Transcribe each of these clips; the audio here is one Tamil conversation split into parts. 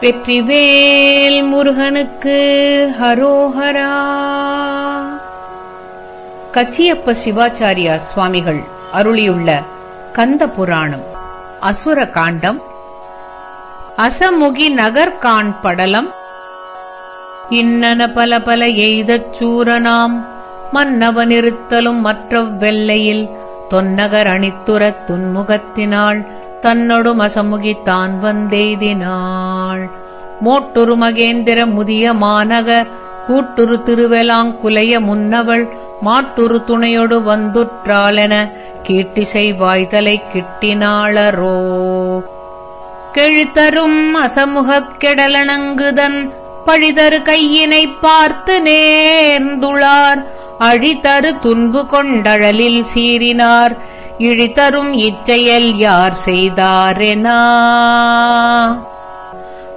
வெற்றிவேல் முருகனுக்கு ஹரோஹரா. கச்சியப்ப சிவாச்சாரியா சுவாமிகள் அருளியுள்ள கந்த புராணம் அசுர காண்டம் அசமுகி நகர்கான் படலம். இன்னன பல பல எய்தச் சூரனாம் மன்னவனிருத்தலும் மற்ற வெள்ளையில் தொன்னகர் அணித்துரத் துன்முகத்தினாள் தன்னொடும் அசமுகித்தான் வந்தெய்தினாள். மோட்டுரு மகேந்திர முதிய மாநகர் கூட்டுரு திருவெலாங்குலைய முன்னவள் மாட்டுரு துணையொடு வந்துற்றாளென கீட்டிசை வாய்தலை கிட்டினாளரோ. கெழுத்தரும் அசமுகக் கெடலணங்குதன் பழிதரு கையினைப் பார்த்து நேர்ந்துளார். அழிதரு துன்பு கொண்டழலில் சீறினார். இழிதரும் இச்செயல் யார் செய்தாரெனா?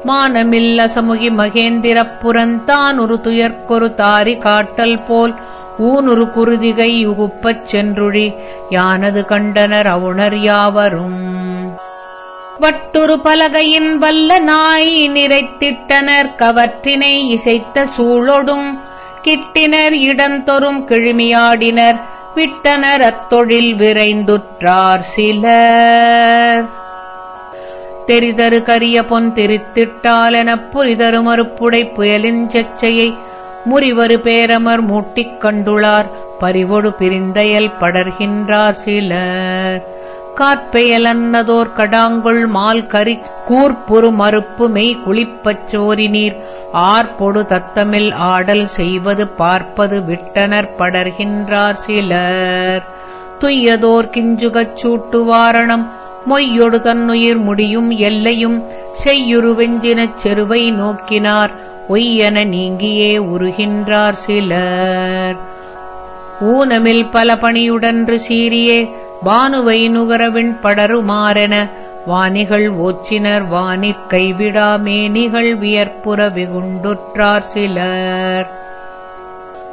மானமில்ல சமுகி மகேந்திர புறந்தான் ஒரு துயர்க்கொரு தாரி காட்டல் போல் ஊனுரு குருதிகை யுகுப்பச் சென்றுழி யானது கண்டனர் அவுணர் யாவரும். வட்டுரு பலகையின் வல்ல நாய் நிறைத்திட்டனர் கவற்றினை இசைத்த சூழொடும் கிட்டினர் இடந்தொரும் கிழிமியாடினர் விட்டனர் அத்தொழில் விரைந்துற்றார் சிலர். தெரிதரு கரிய பொன் திரித்திட்டாலெனப் புரிதரு மறுப்புடை புயலின் செச்சையை முறிவரு பேரமர் மூட்டிக் கண்டுளார். பறிவொடு பிரிந்தையல் படர்கின்றார் சிலர். காற்பெயலன்னதோர் கடாங்கொள் கடாங்குள் மால் கறி கூர்ப்புறு மறுப்பு மெய் குளிப்பச் சோரி நீர் ஆர்பொடு தத்தமில் ஆடல் செய்வது பார்ப்பது விட்டனர் படர்கின்றார் சிலர். துய்யதோர் கிஞ்சுகச் சூட்டு வாரணம் மொய்யொடு தன்னுயிர் முடியும் எல்லையும் செய்யுருவெஞ்சினச் செருவை நோக்கினார். ஒய்யென நீங்கியே உருகின்றார் சிலர். ஊனமில் பல பணியுடன்று சீரியே வானுவை நுகரவின் படருமாறென வாணிகள் ஓச்சினர் வானிற் கைவிடா மேனிகள் வியற்புற விகுண்டுற்றார் சிலர்.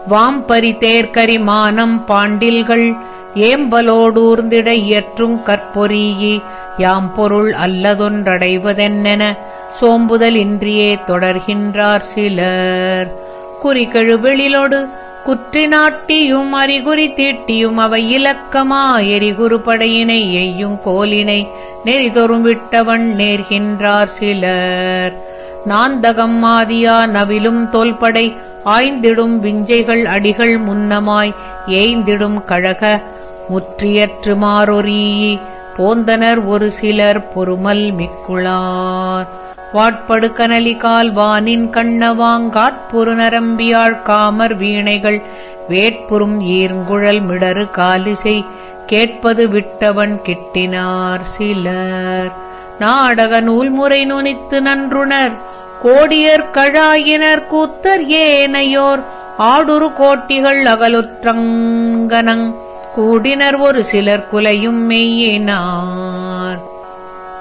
வாம்பரி தேர்கரி மானம் பாண்டில்கள் ஏம்பலோடூர்ந்திட இயற்றும் கற்பொறியி யாம் பொருள் அல்லதொன்றடைவதென்னென சோம்புதல் இன்றியே தொடர்கின்றார் சிலர். குறிகெழுவெளிலொடு குற்றி நாட்டியும் அறிகுறி தீட்டியும் அவை இலக்கமா எரிகுறு படையினை எய்யும் கோலினை நெறிதொரும் விட்டவன் நேர்கின்றார் சிலர். நாந்தகம் மாதியா நவிலும் தோல்படை ஆய்ந்திடும் விஞ்சைகள் அடிகள் முன்னமாய் ஏய்ந்திடும் கழக முற்றியற்று மாறொறி போந்தனர் ஒரு சிலர் பொறுமல் மிக்குளார். வாட்படுக்கனலிகால் வானின் கண்ணவாங்காட்புறு நரம்பியாழ் காமர் வீணைகள் வேட்புறும் ஈர்ங்குழல் மிடறு காலிசை கேட்பது விட்டவன் கிட்டினார் சிலர். நாடக நூல்முறை நுனித்து நன்றுணர் கோடியர் கழாயினர் கூத்தர் ஏனையோர் ஆடுரு கோட்டிகள் அகலுற்றங்கனங் கூடினர் ஒரு சிலர் குலையும் மெய்யினார்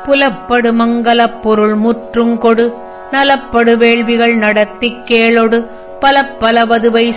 புலப்படு மங்கலப் பொருள் முற்றுங்கொடு நலப்படு வேள்விகள் நடத்திக் கேளொடு. பல பல வதுவை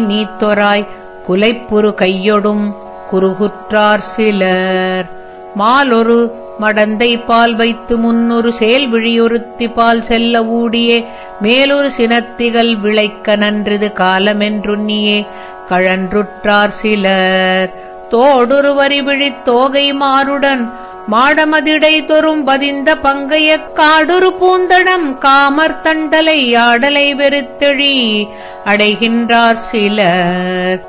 நீத்தொராய். குலைப்புறு கையொடும் குறுகுற்றார் சிலர். மாலொரு மடந்தை பால் வைத்து முன்னொரு செயல் விழியொருத்தி பால் செல்ல ஊடியே. மேலொரு சினத்திகள் விளைக்க நன்றது காலமென்றுண்ணியே. கழன்றுற்றார் சிலர். தோடொரு வரிவிழித் தோகை மாறுடன். மாடமதிடை தொறும் பதிந்த பங்கைய காடுரு பூந்தடம் காமர் தண்டலை ஆடலை வெறுத்தெழி அடைகின்றார் சிலர்.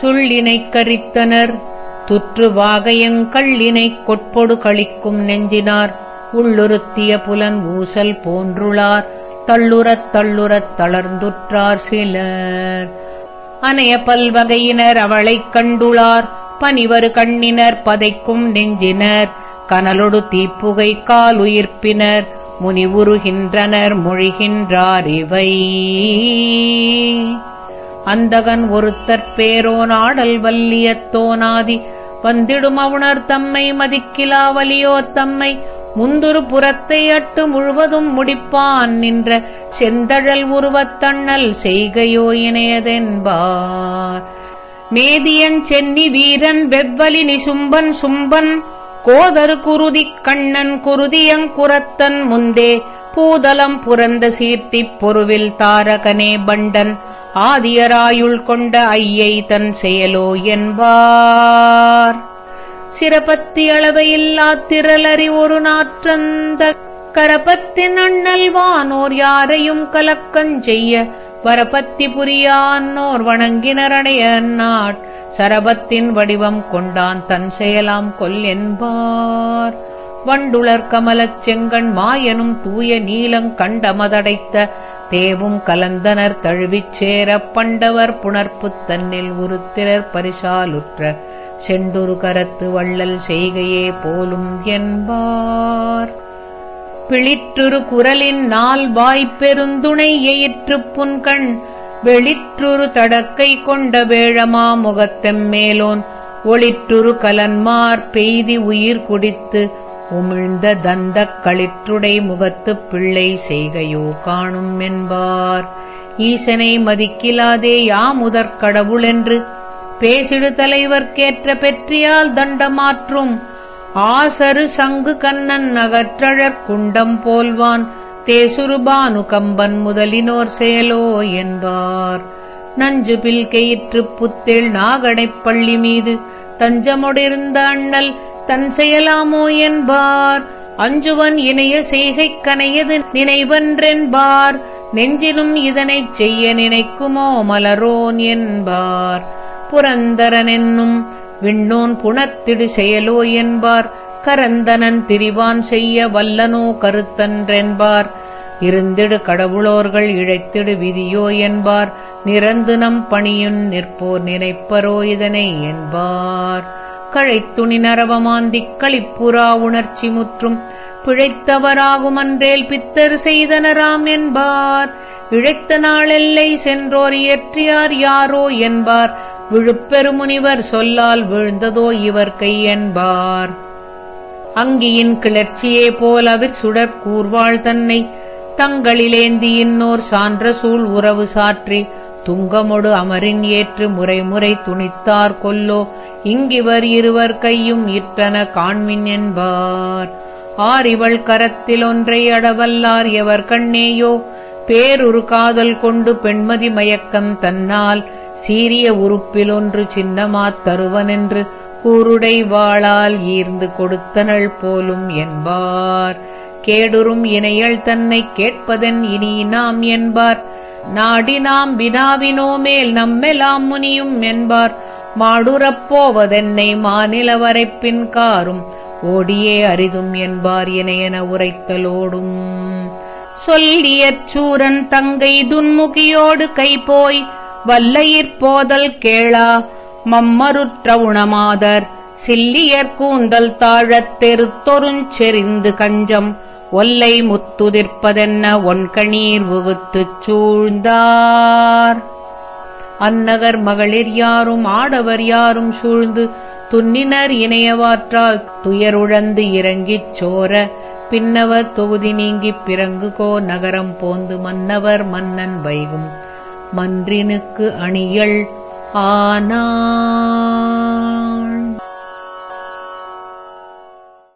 சுள்ளினைக் கரித்தனர் துற்று வாகையங்கள்ளினைக் கொட்பொடு கழிக்கும் நெஞ்சினார். உள்ளுறுத்திய புலன் ஊசல் போன்றுளார் தள்ளுறத் தள்ளுறத் தளர்ந்துற்றார் சிலர். அனைய பல்வகையினர் அவளைக் கண்டுளார் பனிவரு கண்ணினர் பதைக்கும் நெஞ்சினர். கனலொடு தீப்புகை கால் உயிர்ப்பினர் முனிவுருகின்றனர் மொழிகின்றார் இவை. அந்தகன் ஒருத்தற் பேரோன் ஆடல் வல்லியத்தோனாதி வந்திடும் அவுணர் தம்மை மதிக்கிலா வலியோர் தம்மை முந்துரு புறத்தை அட்டு முழுவதும் முடிப்பான் நின்ற செந்தழல் உருவத்தண்ணல் செய்கையோ இணையதென்பார். மேதியன் சென்னி வீரன் வெவ்வலி நிசும்பன் சும்பன் கோதரு குருதிக் கண்ணன் குருதியங்குரத்தன் முந்தே பூதலம் புரந்த சீர்த்திப் பொருவில் தாரகனே பண்டன் ஆதியராயுள் கொண்ட ஐயை தன் செயலோ என்பார். சிறப்பத்தி அளவையில்லா திரளறி ஒரு நாற்றந்த கரபத்தின் அண்ணல் வானோர் யாரையும் கலக்கஞ்செய்ய வரபத்தி புரியான்னோர் வணங்கினரடைய நாட் சரபத்தின் வடிவம் கொண்டான் தன் செயலாம் கொல் என்பார். வண்டுளர் கமலச் செங்கண் மாயனும் தூய நீலங் கண்டமதடைத்த தேவும் கலந்தனர் தழுவிச் சேர பண்டவர் புணர்ப்புத் தன்னில் உருத்திரர் பரிசாலுற்ற செண்டுரு கரத்து வள்ளல் செய்கையே போலும் என்பார். பிளிற்றுரு குரலின் நால் வாய்ப்பெருந்துணை எயிற்றுப் புன்கண் வெளிற்றுரு தடக்கை கொண்ட வேழமா முகத்தெம்மேலோன் ஒளிற்றுரு கலன்மார் பெய்தி உயிர் குடித்து உமிழ்ந்த தந்தக் களிற்றுடை முகத்துப் பிள்ளை செய்கையோ காணும் என்பார். ஈசனை மதிக்கிலாதே யாமுதற் கடவுளென்று பேசிடு தலைவர்க்கேற்ற பெற்றியால் தண்டமாற்றும். ஆசரு சங்கு கண்ணன் அகற்றழற் குண்டம் போல்வான். தேசுருபானு கம்பன் முதலினோர் செயலோ என்பார் நஞ்சு பில்கையிற்று புத்தேள் நாகடைப் பள்ளி மீது தஞ்சமொடிருந்த அண்ணல் தன் செயலாமோ என்பார். அஞ்சுவன் இணைய செய்கைக் கனையது நினைவன்றென்பார். நெஞ்சினும் இதனைச் செய்ய நினைக்குமோ மலரோன் என்பார். புரந்தரனென்னும் விண்ணோன் புணர்த்திடு செயலோ என்பார். கரந்தனன் திரிவான் செய்ய வல்லனோ கருத்தன்றென்பார். இருந்திடு கடவுளோர்கள் இழைத்திடு விதியோ என்பார். நிறந்து நம் பணியுன் நிற்போர் நினைப்பரோ இதனை என்பார். கழைத்துணி நரவமாந்திக் களிப்புறா உணர்ச்சி முற்றும். பிழைத்தவராகுமன்றேல் பித்தர் செய்தனராம் என்பார். இழைத்த நாளெல்லை சென்றோர் இயற்றியார் யாரோ என்பார். விழுப்பெருமுனிவர் சொல்லால் விழுந்ததோ இவர் கை என்பார். அங்கியின் கிளர்ச்சியே போல் அவர் சுடற் கூர்வாள் தன்னை. தங்களிலேந்தி இன்னோர் சான்ற சூழ் உறவு சாற்றி துங்கமொடு அமரின் ஏற்று முறைமுறை துணித்தார் கொல்லோ. இங்கிவர் இருவர் கையும் இற்றன காண்மின் என்பார். ஆரிவள் கரத்தில் ஒன்றை அடவல்லார் எவர் கண்ணேயோ? பேருரு காதல் கொண்டு பெண்மதி மயக்கம் தன்னால் சீரிய உறுப்பில் ஒன்று சின்னமாத் தருவனென்று கூருடை வாளால் ஈர்ந்து கொடுத்தனள் போலும் என்பார். கேடுறும் இணையள் தன்னை கேட்பதன் இனி நாம் என்பார். நாடி நாம் வினாவினோ மேல் நம்மெலாம் முனியும் என்பார். மாடுறப்போவதென்னை மாநில வரைப்பின் காரும் ஓடியே அரிதும் என்பார் இணையென உரைத்தலோடும். சொல்லியற் சூரன் தங்கை துன்முகியோடு கைபோய் வல்லயிற் போதல் கேளா மம்மருற்ற உணமாதர் சில்லியற் கூந்தல் தாழத் தெருத்தொருஞ் செறிந்து கஞ்சம். ஒல்லை முத்துதிர்ப்பதென்ன ஒன்கணீர் உவுத்துச் சூழ்ந்தார். அந்நகர் மகளிர் யாரும் ஆடவர் யாரும் சூழ்ந்து துன்னினர் இணையவாற்றால் துயருழந்து இறங்கிச் சோர. பின்னவர் தொகுதி நீங்கிப் பிறங்குகோ நகரம் போந்து மன்னவர் மன்னன் வைகும். மன்றினுக்கு அணியள் आना